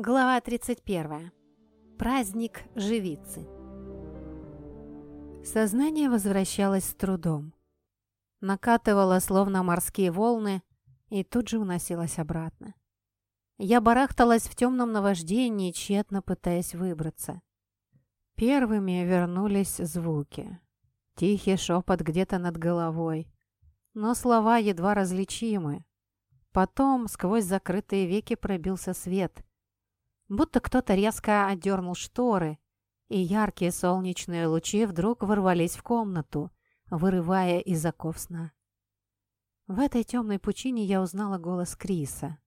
Глава 31. Праздник живицы. Сознание возвращалось с трудом. Накатывало, словно морские волны, и тут же уносилось обратно. Я барахталась в темном наваждении, тщетно пытаясь выбраться. Первыми вернулись звуки. Тихий шепот где-то над головой. Но слова едва различимы. Потом сквозь закрытые веки пробился свет — будто кто-то резко отдернул шторы, и яркие солнечные лучи вдруг ворвались в комнату, вырывая из оков сна. В этой темной пучине я узнала голос Криса.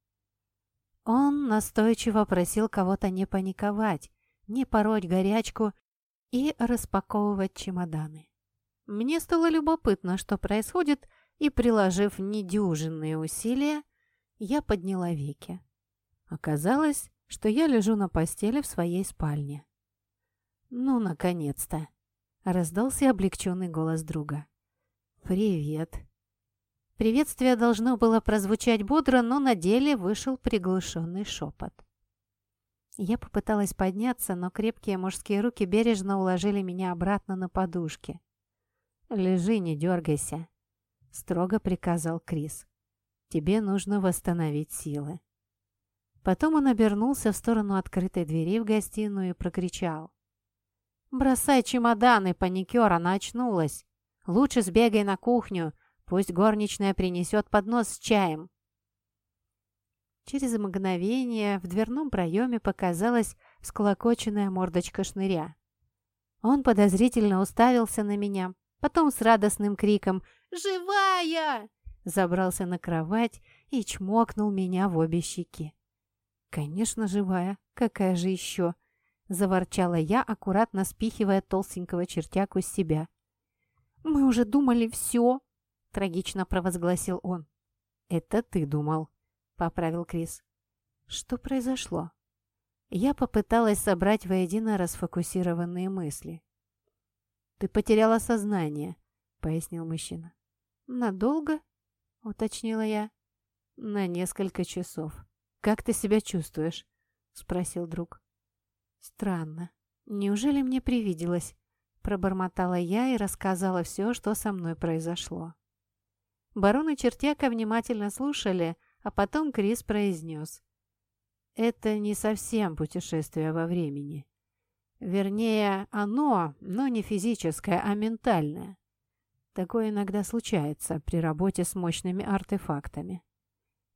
Он настойчиво просил кого-то не паниковать, не пороть горячку и распаковывать чемоданы. Мне стало любопытно, что происходит, и, приложив недюжинные усилия, я подняла веки. Оказалось, что я лежу на постели в своей спальне. «Ну, наконец-то!» — раздался облегченный голос друга. «Привет!» Приветствие должно было прозвучать бодро, но на деле вышел приглушенный шепот. Я попыталась подняться, но крепкие мужские руки бережно уложили меня обратно на подушки. «Лежи, не дергайся», — строго приказал Крис. «Тебе нужно восстановить силы». Потом он обернулся в сторону открытой двери в гостиную и прокричал. «Бросай чемоданы, паникер, она очнулась. Лучше сбегай на кухню, пусть горничная принесет поднос с чаем». Через мгновение в дверном проеме показалась всклокоченная мордочка шныря. Он подозрительно уставился на меня, потом с радостным криком «Живая!» забрался на кровать и чмокнул меня в обе щеки. «Конечно, живая. Какая же еще?» – заворчала я, аккуратно спихивая толстенького чертяку с себя. «Мы уже думали все!» – трагично провозгласил он. «Это ты думал», – поправил Крис. «Что произошло?» Я попыталась собрать воедино расфокусированные мысли. «Ты потеряла сознание», — пояснил мужчина. «Надолго?» — уточнила я. «На несколько часов», «Как ты себя чувствуешь?» — спросил друг. «Странно. Неужели мне привиделось?» Пробормотала я и рассказала все, что со мной произошло. Барон и Чертяка внимательно слушали, а потом Крис произнес. «Это не совсем путешествие во времени. Вернее, оно, но не физическое, а ментальное. Такое иногда случается при работе с мощными артефактами.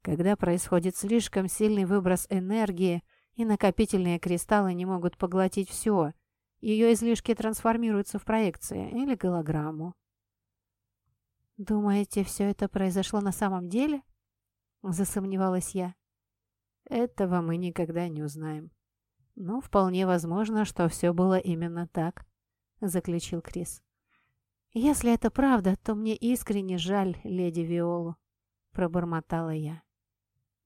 Когда происходит слишком сильный выброс энергии, и накопительные кристаллы не могут поглотить все, ее излишки трансформируются в проекции или голограмму. «Думаете, все это произошло на самом деле?» – засомневалась я. «Этого мы никогда не узнаем. Но вполне возможно, что все было именно так», – заключил Крис. «Если это правда, то мне искренне жаль леди Виолу», – пробормотала я.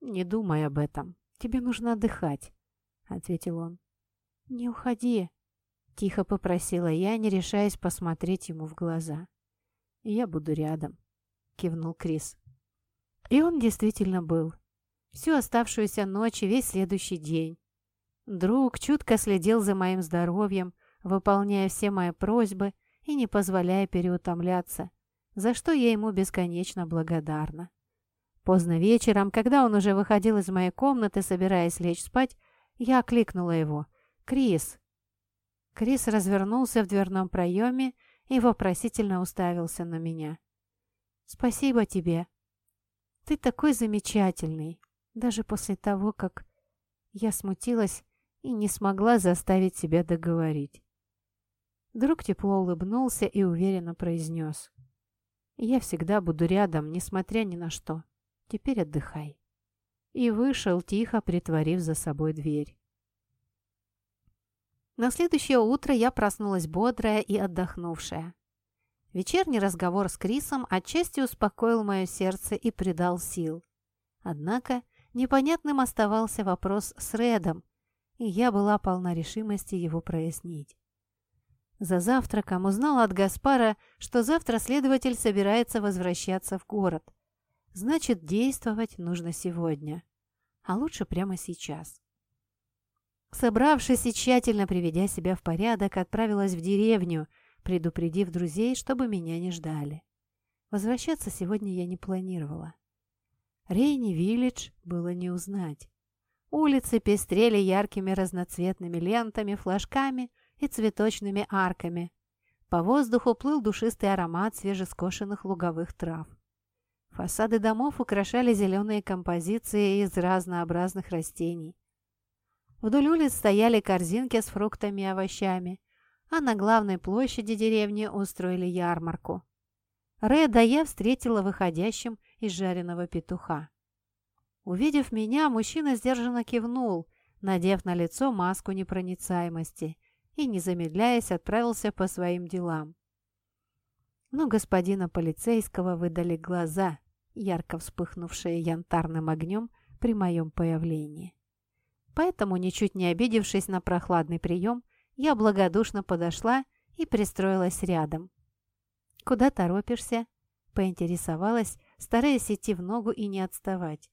«Не думай об этом. Тебе нужно отдыхать», — ответил он. «Не уходи», — тихо попросила я, не решаясь посмотреть ему в глаза. «Я буду рядом», — кивнул Крис. И он действительно был. Всю оставшуюся ночь и весь следующий день. Друг чутко следил за моим здоровьем, выполняя все мои просьбы и не позволяя переутомляться, за что я ему бесконечно благодарна. Поздно вечером, когда он уже выходил из моей комнаты, собираясь лечь спать, я окликнула его. «Крис!» Крис развернулся в дверном проеме и вопросительно уставился на меня. «Спасибо тебе. Ты такой замечательный, даже после того, как я смутилась и не смогла заставить себя договорить». Друг тепло улыбнулся и уверенно произнес. «Я всегда буду рядом, несмотря ни на что». Теперь отдыхай». И вышел, тихо притворив за собой дверь. На следующее утро я проснулась бодрая и отдохнувшая. Вечерний разговор с Крисом отчасти успокоил мое сердце и придал сил. Однако непонятным оставался вопрос с Редом, и я была полна решимости его прояснить. За завтраком узнала от Гаспара, что завтра следователь собирается возвращаться в город – Значит, действовать нужно сегодня. А лучше прямо сейчас. Собравшись и тщательно приведя себя в порядок, отправилась в деревню, предупредив друзей, чтобы меня не ждали. Возвращаться сегодня я не планировала. Рейни-Виллидж было не узнать. Улицы пестрели яркими разноцветными лентами, флажками и цветочными арками. По воздуху плыл душистый аромат свежескошенных луговых трав. Фасады домов украшали зеленые композиции из разнообразных растений. Вдоль улиц стояли корзинки с фруктами и овощами, а на главной площади деревни устроили ярмарку. Реда я встретила выходящим из жареного петуха. Увидев меня, мужчина сдержанно кивнул, надев на лицо маску непроницаемости, и, не замедляясь, отправился по своим делам. Но господина полицейского выдали глаза, ярко вспыхнувшие янтарным огнем при моем появлении. Поэтому, ничуть не обидевшись на прохладный прием, я благодушно подошла и пристроилась рядом. «Куда торопишься?» – поинтересовалась, стараясь идти в ногу и не отставать.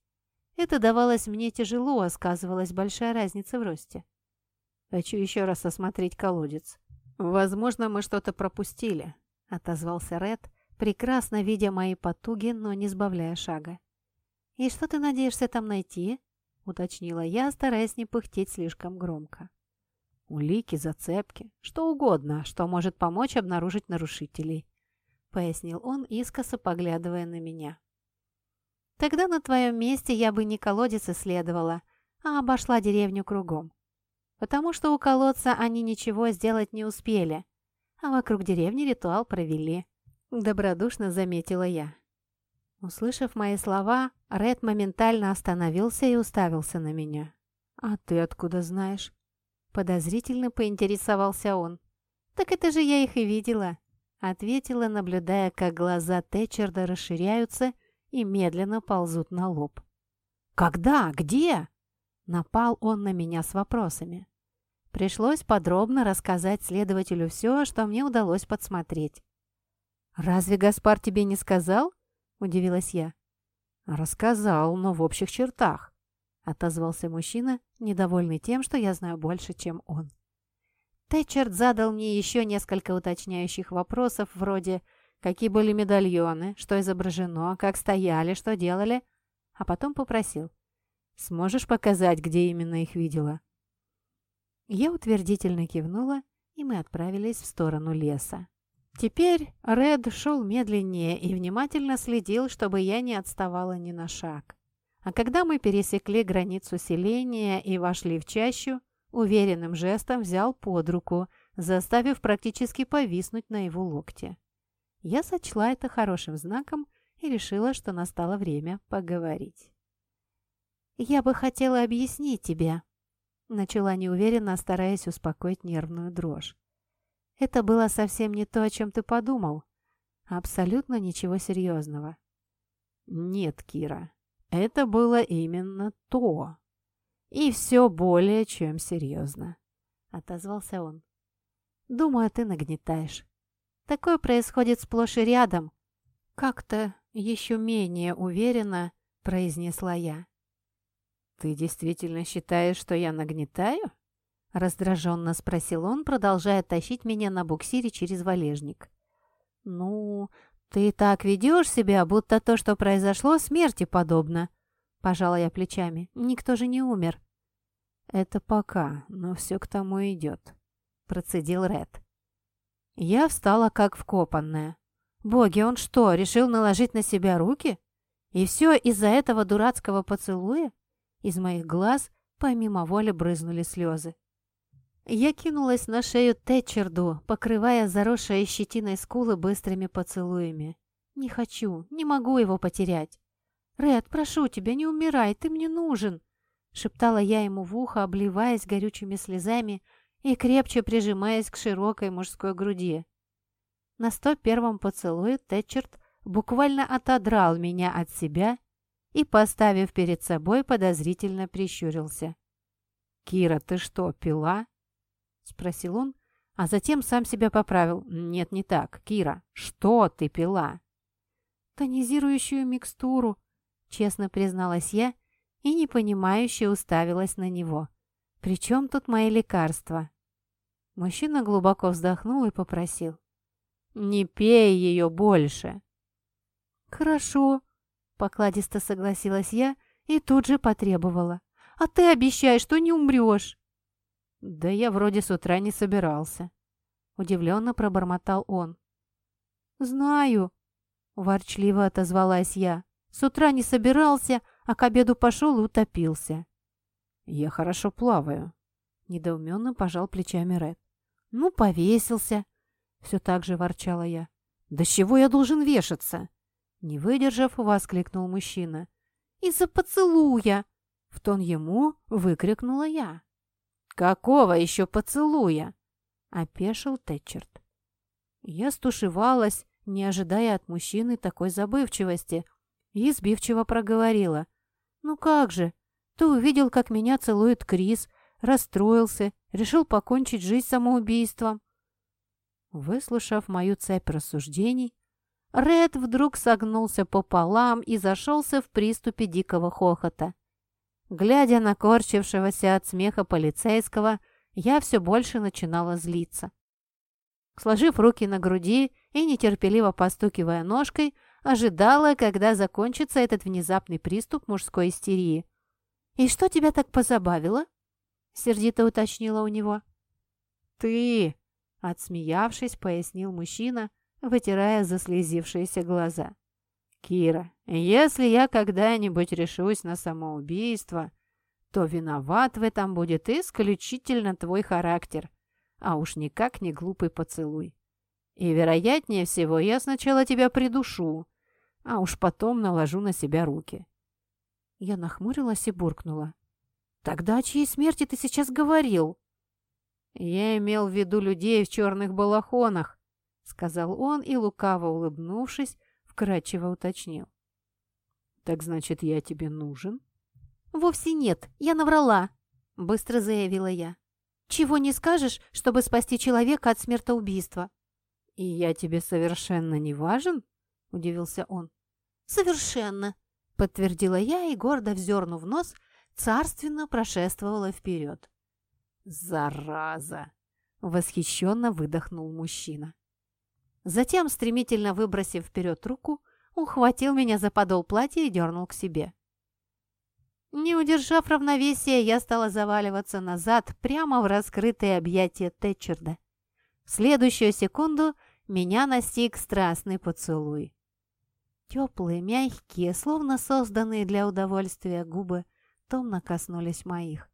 Это давалось мне тяжело, а сказывалась большая разница в росте. Хочу еще раз осмотреть колодец. Возможно, мы что-то пропустили, отозвался Ред, прекрасно видя мои потуги, но не сбавляя шага. И что ты надеешься там найти? уточнила я, стараясь не пыхтеть слишком громко. Улики, зацепки, что угодно, что может помочь обнаружить нарушителей, пояснил он, искоса поглядывая на меня. Тогда на твоем месте я бы не колодец исследовала, а обошла деревню кругом. Потому что у колодца они ничего сделать не успели, а вокруг деревни ритуал провели. Добродушно заметила я. Услышав мои слова, Ред моментально остановился и уставился на меня. «А ты откуда знаешь?» Подозрительно поинтересовался он. «Так это же я их и видела», — ответила, наблюдая, как глаза Тэтчерда расширяются и медленно ползут на лоб. «Когда? Где?» Напал он на меня с вопросами. Пришлось подробно рассказать следователю все, что мне удалось подсмотреть. «Разве Гаспар тебе не сказал?» – удивилась я. «Рассказал, но в общих чертах», – отозвался мужчина, недовольный тем, что я знаю больше, чем он. Тэтчерт задал мне еще несколько уточняющих вопросов, вроде какие были медальоны, что изображено, как стояли, что делали, а потом попросил. «Сможешь показать, где именно их видела?» Я утвердительно кивнула, и мы отправились в сторону леса. Теперь Ред шел медленнее и внимательно следил, чтобы я не отставала ни на шаг. А когда мы пересекли границу селения и вошли в чащу, уверенным жестом взял под руку, заставив практически повиснуть на его локте. Я сочла это хорошим знаком и решила, что настало время поговорить. «Я бы хотела объяснить тебе», — начала неуверенно, стараясь успокоить нервную дрожь. «Это было совсем не то, о чем ты подумал. Абсолютно ничего серьезного». «Нет, Кира, это было именно то. И все более чем серьезно», — отозвался он. «Думаю, ты нагнетаешь. Такое происходит сплошь и рядом. Как-то еще менее уверенно произнесла я. «Ты действительно считаешь, что я нагнетаю?» Раздраженно спросил он, продолжая тащить меня на буксире через валежник. «Ну, ты так ведешь себя, будто то, что произошло, смерти подобно», пожала я плечами. «Никто же не умер». «Это пока, но все к тому идет», процедил Ред. Я встала как вкопанная. Боги, он что, решил наложить на себя руки? И все из-за этого дурацкого поцелуя? Из моих глаз помимо воли брызнули слезы. Я кинулась на шею Тэтчерду, покрывая заросшие щетиной скулы быстрыми поцелуями. «Не хочу, не могу его потерять». «Ред, прошу тебя, не умирай, ты мне нужен!» Шептала я ему в ухо, обливаясь горючими слезами и крепче прижимаясь к широкой мужской груди. На сто первом поцелуе Тэтчерт буквально отодрал меня от себя и, поставив перед собой, подозрительно прищурился. «Кира, ты что, пила?» — спросил он, а затем сам себя поправил. «Нет, не так. Кира, что ты пила?» «Тонизирующую микстуру», — честно призналась я и непонимающе уставилась на него. «При чем тут мои лекарства?» Мужчина глубоко вздохнул и попросил. «Не пей ее больше!» «Хорошо», — покладисто согласилась я и тут же потребовала. «А ты обещай, что не умрешь!» «Да я вроде с утра не собирался», — удивленно пробормотал он. «Знаю», — ворчливо отозвалась я. «С утра не собирался, а к обеду пошел и утопился». «Я хорошо плаваю», — недоуменно пожал плечами Ред. «Ну, повесился», — все так же ворчала я. «Да с чего я должен вешаться?» Не выдержав, воскликнул мужчина. «Из-за поцелуя!» — в тон ему выкрикнула я. «Какого еще поцелуя?» — опешил Тэтчерт. Я стушевалась, не ожидая от мужчины такой забывчивости, и сбивчиво проговорила. «Ну как же? Ты увидел, как меня целует Крис, расстроился, решил покончить жизнь самоубийством». Выслушав мою цепь рассуждений, Ред вдруг согнулся пополам и зашелся в приступе дикого хохота. Глядя на корчившегося от смеха полицейского, я все больше начинала злиться. Сложив руки на груди и нетерпеливо постукивая ножкой, ожидала, когда закончится этот внезапный приступ мужской истерии. «И что тебя так позабавило?» — сердито уточнила у него. «Ты!» — отсмеявшись, пояснил мужчина, вытирая заслезившиеся глаза. «Кира, если я когда-нибудь решусь на самоубийство, то виноват в этом будет исключительно твой характер, а уж никак не глупый поцелуй. И, вероятнее всего, я сначала тебя придушу, а уж потом наложу на себя руки». Я нахмурилась и буркнула. «Тогда о чьей смерти ты сейчас говорил?» «Я имел в виду людей в черных балахонах», — сказал он и, лукаво улыбнувшись, вкратчиво уточнил. «Так значит, я тебе нужен?» «Вовсе нет, я наврала», — быстро заявила я. «Чего не скажешь, чтобы спасти человека от смертоубийства?» «И я тебе совершенно не важен?» — удивился он. «Совершенно», — подтвердила я и, гордо вздернув нос, царственно прошествовала вперед. «Зараза!» — восхищенно выдохнул мужчина. Затем, стремительно выбросив вперед руку, ухватил меня за подол платья и дернул к себе. Не удержав равновесия, я стала заваливаться назад прямо в раскрытые объятия Тэтчерда. В следующую секунду меня настиг страстный поцелуй. Теплые, мягкие, словно созданные для удовольствия губы, томно коснулись моих.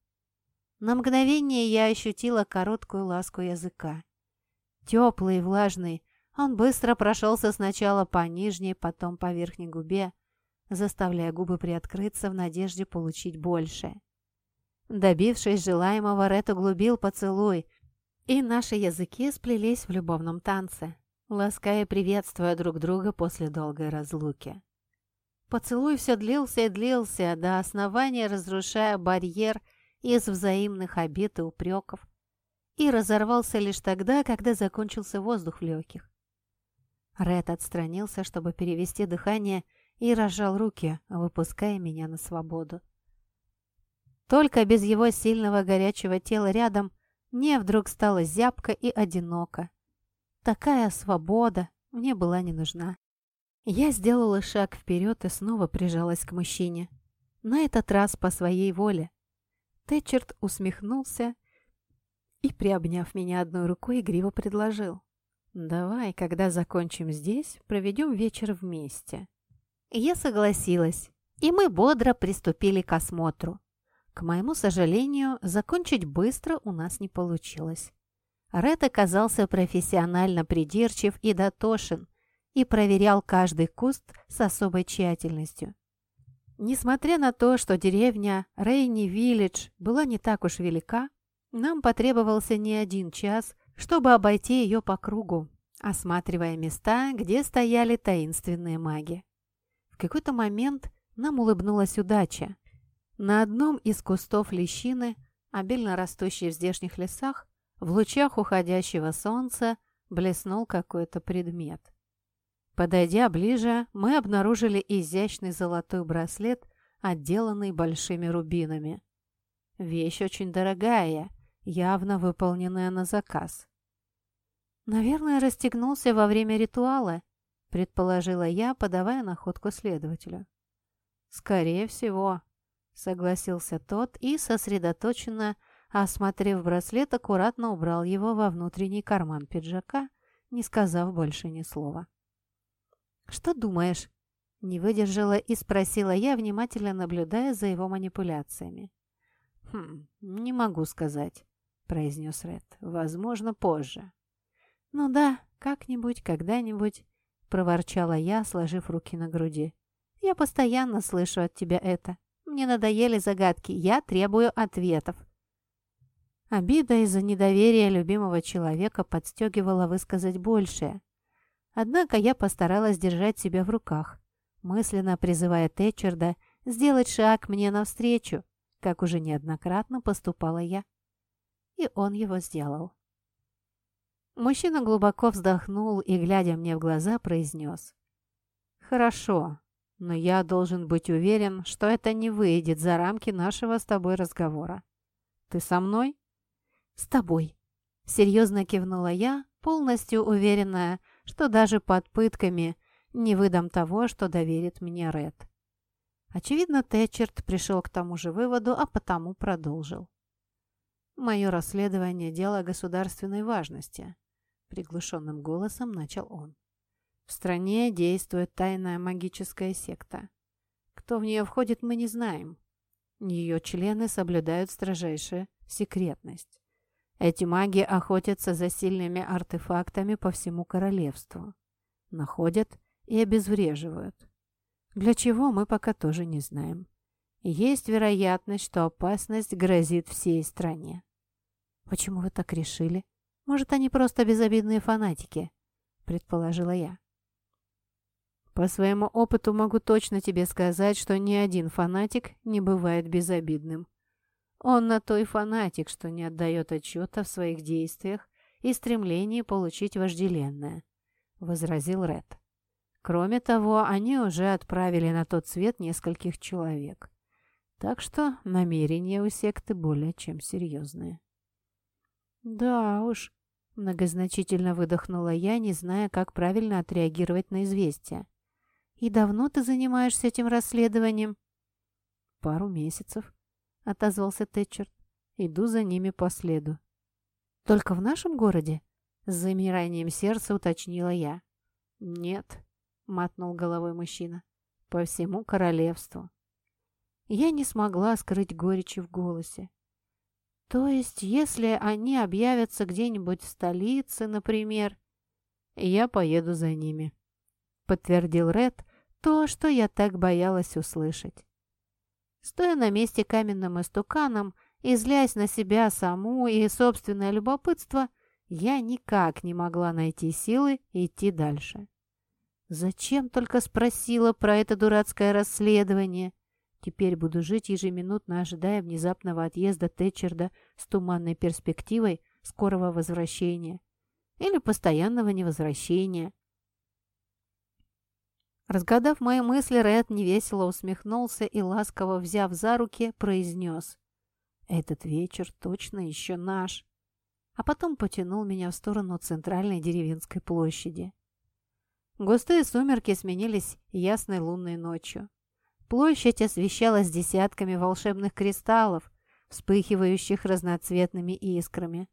На мгновение я ощутила короткую ласку языка. Теплый влажный, он быстро прошелся сначала по нижней, потом по верхней губе, заставляя губы приоткрыться в надежде получить больше. Добившись желаемого, Ред углубил поцелуй, и наши языки сплелись в любовном танце, лаская и приветствуя друг друга после долгой разлуки. Поцелуй все длился и длился, до основания разрушая барьер из взаимных обид и упреков, и разорвался лишь тогда, когда закончился воздух в легких. Ред отстранился, чтобы перевести дыхание, и разжал руки, выпуская меня на свободу. Только без его сильного горячего тела рядом мне вдруг стало зябко и одиноко. Такая свобода мне была не нужна. Я сделала шаг вперед и снова прижалась к мужчине. На этот раз по своей воле. Тэтчерт усмехнулся и, приобняв меня одной рукой, игриво предложил. «Давай, когда закончим здесь, проведем вечер вместе». Я согласилась, и мы бодро приступили к осмотру. К моему сожалению, закончить быстро у нас не получилось. Ред оказался профессионально придирчив и дотошен и проверял каждый куст с особой тщательностью. Несмотря на то, что деревня Рейни-Виллидж была не так уж велика, нам потребовался не один час, чтобы обойти ее по кругу, осматривая места, где стояли таинственные маги. В какой-то момент нам улыбнулась удача. На одном из кустов лещины, обильно растущей в здешних лесах, в лучах уходящего солнца блеснул какой-то предмет. Подойдя ближе, мы обнаружили изящный золотой браслет, отделанный большими рубинами. Вещь очень дорогая, явно выполненная на заказ. «Наверное, расстегнулся во время ритуала», — предположила я, подавая находку следователю. «Скорее всего», — согласился тот и, сосредоточенно, осмотрев браслет, аккуратно убрал его во внутренний карман пиджака, не сказав больше ни слова. «Что думаешь?» — не выдержала и спросила я, внимательно наблюдая за его манипуляциями. «Хм, не могу сказать», — произнес Ред. «Возможно, позже». «Ну да, как-нибудь, когда-нибудь», — проворчала я, сложив руки на груди. «Я постоянно слышу от тебя это. Мне надоели загадки, я требую ответов». Обида из-за недоверия любимого человека подстегивала высказать большее. Однако я постаралась держать себя в руках, мысленно призывая Тэтчерда сделать шаг мне навстречу, как уже неоднократно поступала я. И он его сделал. Мужчина глубоко вздохнул и, глядя мне в глаза, произнес. «Хорошо, но я должен быть уверен, что это не выйдет за рамки нашего с тобой разговора. Ты со мной?» «С тобой», — серьезно кивнула я, полностью уверенная, что даже под пытками не выдам того, что доверит мне Ред. Очевидно, Тэтчерт пришел к тому же выводу, а потому продолжил. «Мое расследование – дело государственной важности», – приглушенным голосом начал он. «В стране действует тайная магическая секта. Кто в нее входит, мы не знаем. Ее члены соблюдают строжайшую секретность. Эти маги охотятся за сильными артефактами по всему королевству. Находят и обезвреживают. Для чего, мы пока тоже не знаем. Есть вероятность, что опасность грозит всей стране. Почему вы так решили? Может, они просто безобидные фанатики? Предположила я. По своему опыту могу точно тебе сказать, что ни один фанатик не бывает безобидным. Он на той фанатик, что не отдает отчета в своих действиях и стремлении получить вожделенное, — возразил Ред. Кроме того, они уже отправили на тот свет нескольких человек. Так что намерения у секты более чем серьезные. «Да уж», — многозначительно выдохнула я, не зная, как правильно отреагировать на известие. «И давно ты занимаешься этим расследованием?» «Пару месяцев», — отозвался Тэтчерт. «Иду за ними по следу». «Только в нашем городе?» — с замиранием сердца уточнила я. «Нет», — мотнул головой мужчина. «По всему королевству». Я не смогла скрыть горечи в голосе. «То есть, если они объявятся где-нибудь в столице, например...» «Я поеду за ними», — подтвердил Ред то, что я так боялась услышать. Стоя на месте каменным истуканом и злясь на себя саму и собственное любопытство, я никак не могла найти силы идти дальше. Зачем только спросила про это дурацкое расследование? Теперь буду жить ежеминутно, ожидая внезапного отъезда Тэтчерда с туманной перспективой скорого возвращения. Или постоянного невозвращения. Разгадав мои мысли, Ред невесело усмехнулся и, ласково взяв за руки, произнес «Этот вечер точно еще наш», а потом потянул меня в сторону центральной деревенской площади. Густые сумерки сменились ясной лунной ночью. Площадь освещалась десятками волшебных кристаллов, вспыхивающих разноцветными искрами.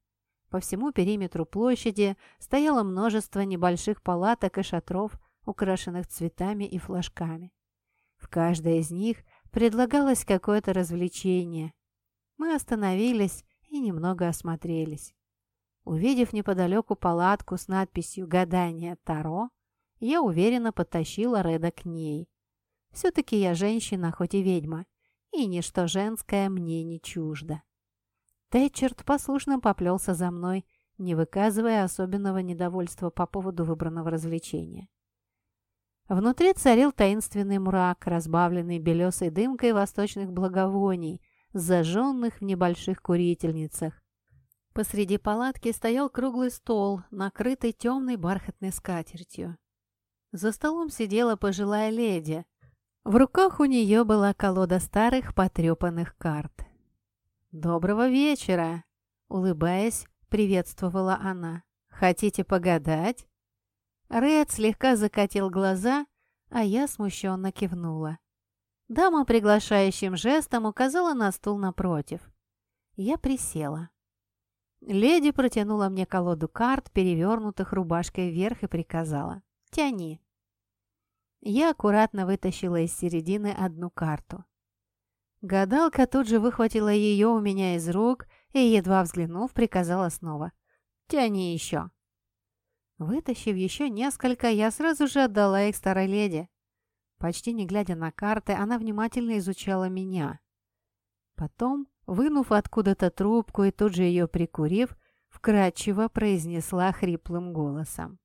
По всему периметру площади стояло множество небольших палаток и шатров, украшенных цветами и флажками. В каждой из них предлагалось какое-то развлечение. Мы остановились и немного осмотрелись. Увидев неподалеку палатку с надписью «Гадание Таро», я уверенно подтащила Реда к ней. Все-таки я женщина, хоть и ведьма, и ничто женское мне не чуждо. Тэтчерт послушно поплелся за мной, не выказывая особенного недовольства по поводу выбранного развлечения. Внутри царил таинственный мрак, разбавленный белесой дымкой восточных благовоний, зажженных в небольших курительницах. Посреди палатки стоял круглый стол, накрытый темной бархатной скатертью. За столом сидела пожилая леди. В руках у нее была колода старых потрепанных карт. «Доброго вечера!» — улыбаясь, приветствовала она. «Хотите погадать?» Ред слегка закатил глаза, а я смущенно кивнула. Дама приглашающим жестом указала на стул напротив. Я присела. Леди протянула мне колоду карт, перевернутых рубашкой вверх, и приказала. «Тяни». Я аккуратно вытащила из середины одну карту. Гадалка тут же выхватила ее у меня из рук и, едва взглянув, приказала снова. «Тяни еще». Вытащив еще несколько, я сразу же отдала их старой леди. Почти не глядя на карты, она внимательно изучала меня. Потом, вынув откуда-то трубку и тут же ее прикурив, вкратчиво произнесла хриплым голосом.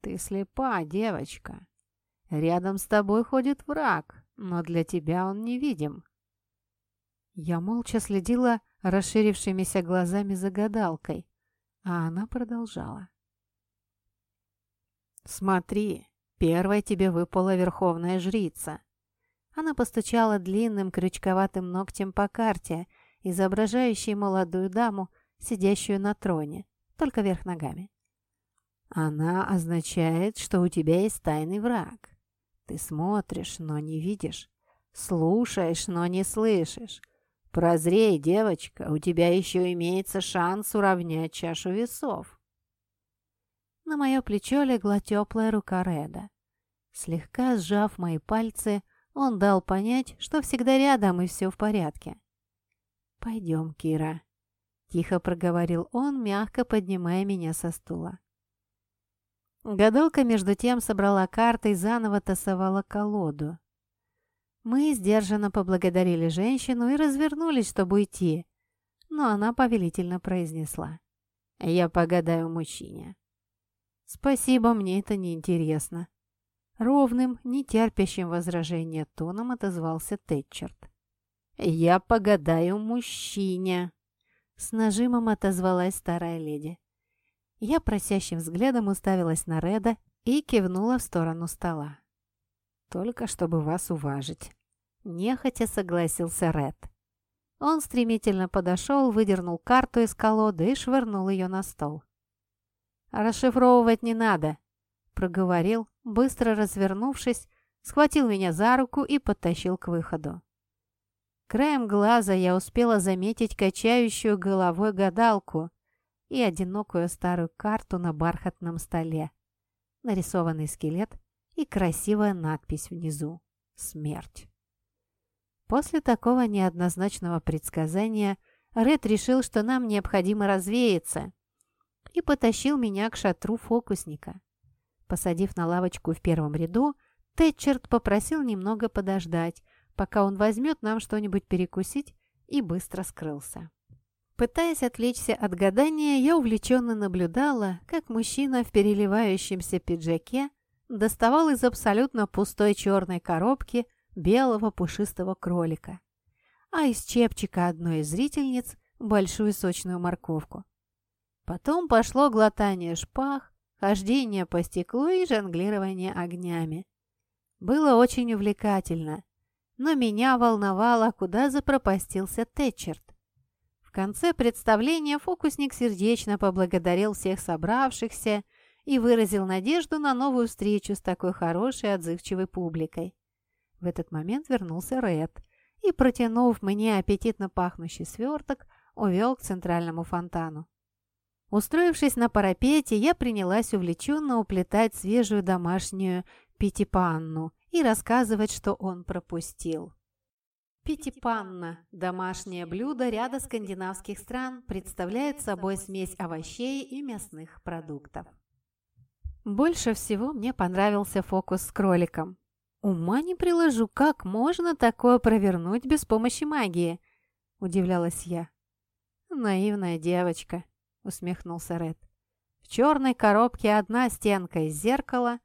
«Ты слепа, девочка. Рядом с тобой ходит враг, но для тебя он невидим». Я молча следила расширившимися глазами за гадалкой, а она продолжала. «Смотри, первой тебе выпала верховная жрица». Она постучала длинным крючковатым ногтем по карте, изображающей молодую даму, сидящую на троне, только вверх ногами. «Она означает, что у тебя есть тайный враг. Ты смотришь, но не видишь, слушаешь, но не слышишь. Прозрей, девочка, у тебя еще имеется шанс уравнять чашу весов». На мое плечо легла теплая рука Реда. Слегка сжав мои пальцы, он дал понять, что всегда рядом и все в порядке. «Пойдем, Кира», — тихо проговорил он, мягко поднимая меня со стула. Гадалка между тем собрала карты и заново тасовала колоду. Мы сдержанно поблагодарили женщину и развернулись, чтобы уйти, но она повелительно произнесла. «Я погадаю мужчине». «Спасибо, мне это не интересно». Ровным, не терпящим возражения тоном отозвался Тэтчерт. «Я погадаю мужчине», — с нажимом отозвалась старая леди. Я просящим взглядом уставилась на Реда и кивнула в сторону стола. «Только чтобы вас уважить», — нехотя согласился Ред. Он стремительно подошел, выдернул карту из колоды и швырнул ее на стол. «Расшифровывать не надо», — проговорил, быстро развернувшись, схватил меня за руку и подтащил к выходу. Краем глаза я успела заметить качающую головой гадалку и одинокую старую карту на бархатном столе, нарисованный скелет и красивая надпись внизу «Смерть». После такого неоднозначного предсказания Ред решил, что нам необходимо развеяться — и потащил меня к шатру фокусника. Посадив на лавочку в первом ряду, Тэтчерт попросил немного подождать, пока он возьмет нам что-нибудь перекусить, и быстро скрылся. Пытаясь отвлечься от гадания, я увлеченно наблюдала, как мужчина в переливающемся пиджаке доставал из абсолютно пустой черной коробки белого пушистого кролика, а из чепчика одной из зрительниц – большую сочную морковку. Потом пошло глотание шпаг, хождение по стеклу и жонглирование огнями. Было очень увлекательно, но меня волновало, куда запропастился Тэтчерт. Конце представления фокусник сердечно поблагодарил всех собравшихся и выразил надежду на новую встречу с такой хорошей отзывчивой публикой. В этот момент вернулся Ред и, протянув мне аппетитно пахнущий сверток, увел к центральному фонтану. Устроившись на парапете, я принялась увлеченно уплетать свежую домашнюю питипанну и рассказывать, что он пропустил. Питипанна – домашнее блюдо ряда скандинавских стран, представляет собой смесь овощей и мясных продуктов. Больше всего мне понравился фокус с кроликом. Ума не приложу, как можно такое провернуть без помощи магии, удивлялась я. Наивная девочка усмехнулся Ред. В черной коробке одна стенка из зеркала,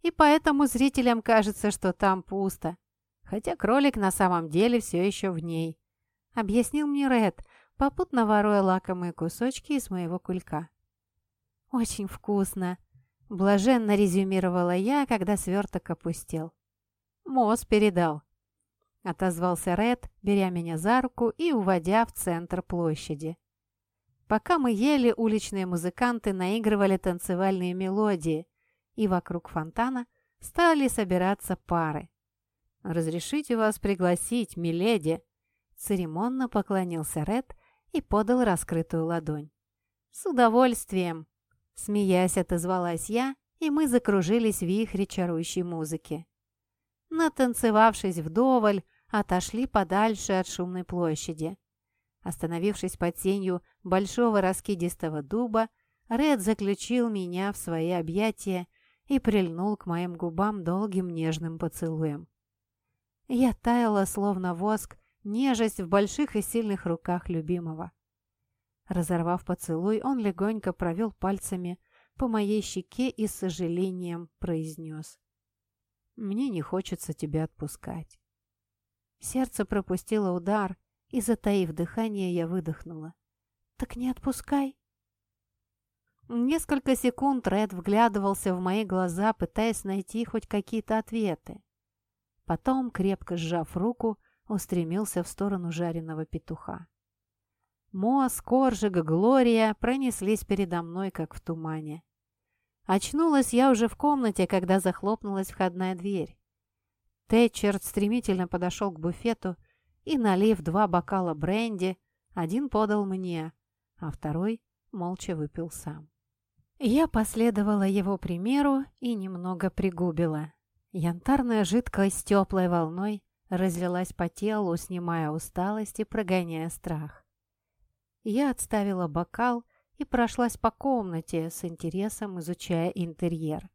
и поэтому зрителям кажется, что там пусто, хотя кролик на самом деле все еще в ней. Объяснил мне Ред, попутно воруя лакомые кусочки из моего кулька. «Очень вкусно!» – блаженно резюмировала я, когда сверток опустел. Мосс передал. отозвался Ред, беря меня за руку и уводя в центр площади. Пока мы ели, уличные музыканты наигрывали танцевальные мелодии, и вокруг фонтана стали собираться пары. «Разрешите вас пригласить, миледи?» Церемонно поклонился Ред и подал раскрытую ладонь. «С удовольствием!» Смеясь, отозвалась я, и мы закружились в вихре чарующей музыки. Натанцевавшись вдоволь, отошли подальше от шумной площади. Остановившись под тенью большого раскидистого дуба, Ред заключил меня в свои объятия и прильнул к моим губам долгим нежным поцелуем. Я таяла, словно воск, нежесть в больших и сильных руках любимого. Разорвав поцелуй, он легонько провел пальцами по моей щеке и с сожалением произнес. «Мне не хочется тебя отпускать». Сердце пропустило удар, и, затаив дыхание, я выдохнула. «Так не отпускай». Несколько секунд Ред вглядывался в мои глаза, пытаясь найти хоть какие-то ответы. Потом, крепко сжав руку, устремился в сторону жареного петуха. Моас, Коржик, Глория пронеслись передо мной, как в тумане. Очнулась я уже в комнате, когда захлопнулась входная дверь. Тэтчерт стремительно подошел к буфету и, налив два бокала бренди, один подал мне, а второй молча выпил сам. Я последовала его примеру и немного пригубила. Янтарная жидкость теплой волной разлилась по телу, снимая усталость и прогоняя страх. Я отставила бокал и прошлась по комнате, с интересом изучая интерьер.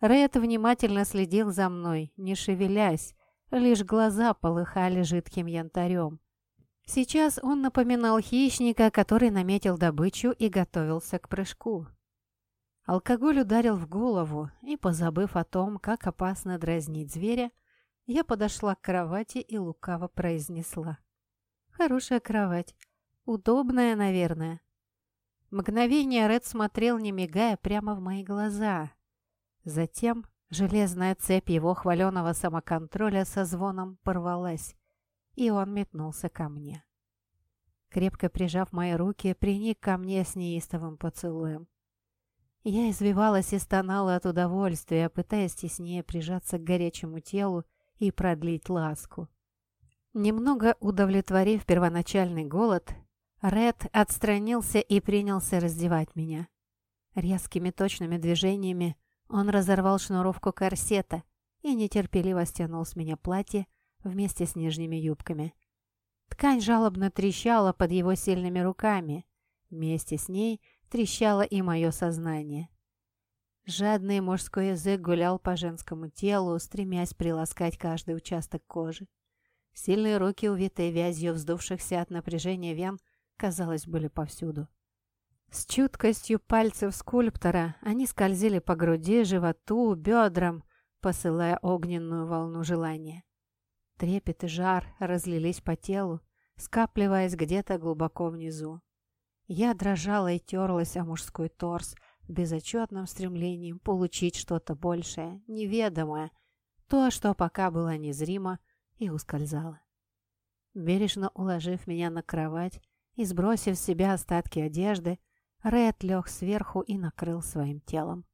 Ред внимательно следил за мной, не шевелясь, лишь глаза полыхали жидким янтарем. Сейчас он напоминал хищника, который наметил добычу и готовился к прыжку. Алкоголь ударил в голову, и, позабыв о том, как опасно дразнить зверя, я подошла к кровати и лукаво произнесла. «Хорошая кровать. Удобная, наверное. Мгновение Ред смотрел, не мигая, прямо в мои глаза. Затем железная цепь его хваленого самоконтроля со звоном порвалась, и он метнулся ко мне. Крепко прижав мои руки, приник ко мне с неистовым поцелуем. Я извивалась и стонала от удовольствия, пытаясь теснее прижаться к горячему телу и продлить ласку. Немного удовлетворив первоначальный голод, Ред отстранился и принялся раздевать меня. Резкими точными движениями он разорвал шнуровку корсета и нетерпеливо стянул с меня платье вместе с нижними юбками. Ткань жалобно трещала под его сильными руками. Вместе с ней трещало и мое сознание. Жадный мужской язык гулял по женскому телу, стремясь приласкать каждый участок кожи. Сильные руки, увитые вязью вздувшихся от напряжения вен, казалось, были повсюду. С чуткостью пальцев скульптора они скользили по груди, животу, бедрам, посылая огненную волну желания. Трепет и жар разлились по телу, скапливаясь где-то глубоко внизу. Я дрожала и терлась о мужской торс в безотчетном стремлении получить что-то большее, неведомое, то, что пока было незримо и ускользало. Бережно уложив меня на кровать, и, сбросив с себя остатки одежды, Ред лег сверху и накрыл своим телом.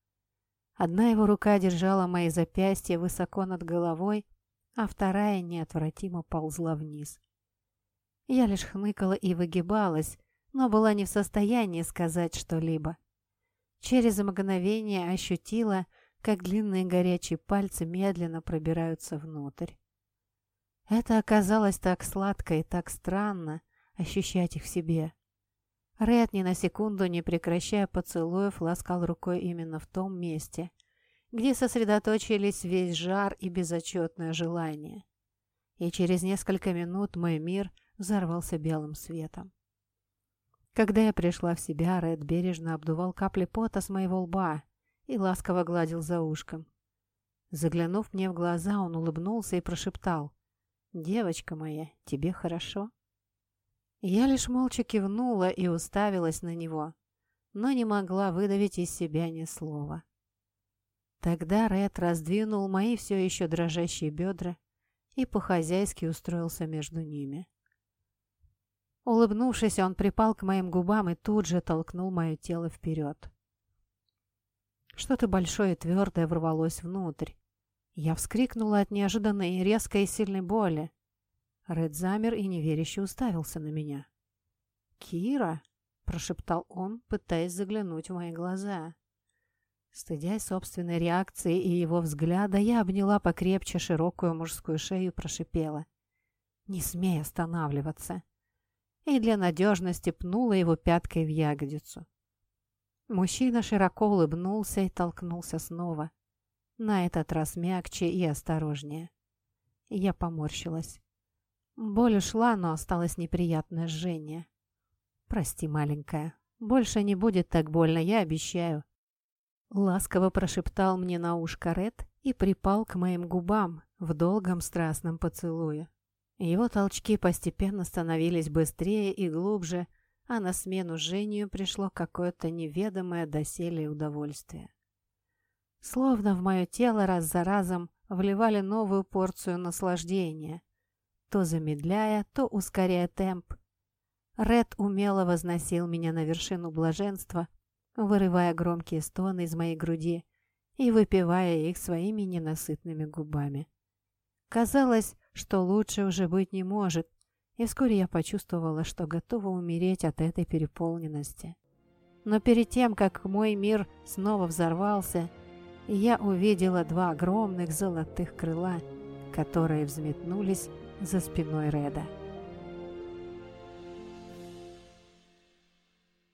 Одна его рука держала мои запястья высоко над головой, а вторая неотвратимо ползла вниз. Я лишь хныкала и выгибалась, но была не в состоянии сказать что-либо. Через мгновение ощутила, как длинные горячие пальцы медленно пробираются внутрь. Это оказалось так сладко и так странно, ощущать их в себе. Ред ни на секунду, не прекращая поцелуев, ласкал рукой именно в том месте, где сосредоточились весь жар и безотчетное желание. И через несколько минут мой мир взорвался белым светом. Когда я пришла в себя, Ред бережно обдувал капли пота с моего лба и ласково гладил за ушком. Заглянув мне в глаза, он улыбнулся и прошептал «Девочка моя, тебе хорошо?» Я лишь молча кивнула и уставилась на него, но не могла выдавить из себя ни слова. Тогда Ред раздвинул мои все еще дрожащие бедра и по-хозяйски устроился между ними. Улыбнувшись, он припал к моим губам и тут же толкнул мое тело вперед. Что-то большое и твердое ворвалось внутрь. Я вскрикнула от неожиданной, резкой и сильной боли. Ред замер и неверяще уставился на меня. «Кира?» – прошептал он, пытаясь заглянуть в мои глаза. Стыдясь собственной реакции и его взгляда, я обняла покрепче широкую мужскую шею и прошипела. «Не смей останавливаться!» И для надежности пнула его пяткой в ягодицу. Мужчина широко улыбнулся и толкнулся снова. На этот раз мягче и осторожнее. Я поморщилась. Боль ушла, но осталось неприятное жжение. «Прости, маленькая. Больше не будет так больно, я обещаю». Ласково прошептал мне на ушко Ред и припал к моим губам в долгом страстном поцелуе. Его толчки постепенно становились быстрее и глубже, а на смену жжению пришло какое-то неведомое доселе удовольствие. Словно в мое тело раз за разом вливали новую порцию наслаждения, то замедляя, то ускоряя темп. Ред умело возносил меня на вершину блаженства, вырывая громкие стоны из моей груди и выпивая их своими ненасытными губами. Казалось, что лучше уже быть не может, и вскоре я почувствовала, что готова умереть от этой переполненности. Но перед тем, как мой мир снова взорвался, я увидела два огромных золотых крыла, которые взметнулись за спиной Реда.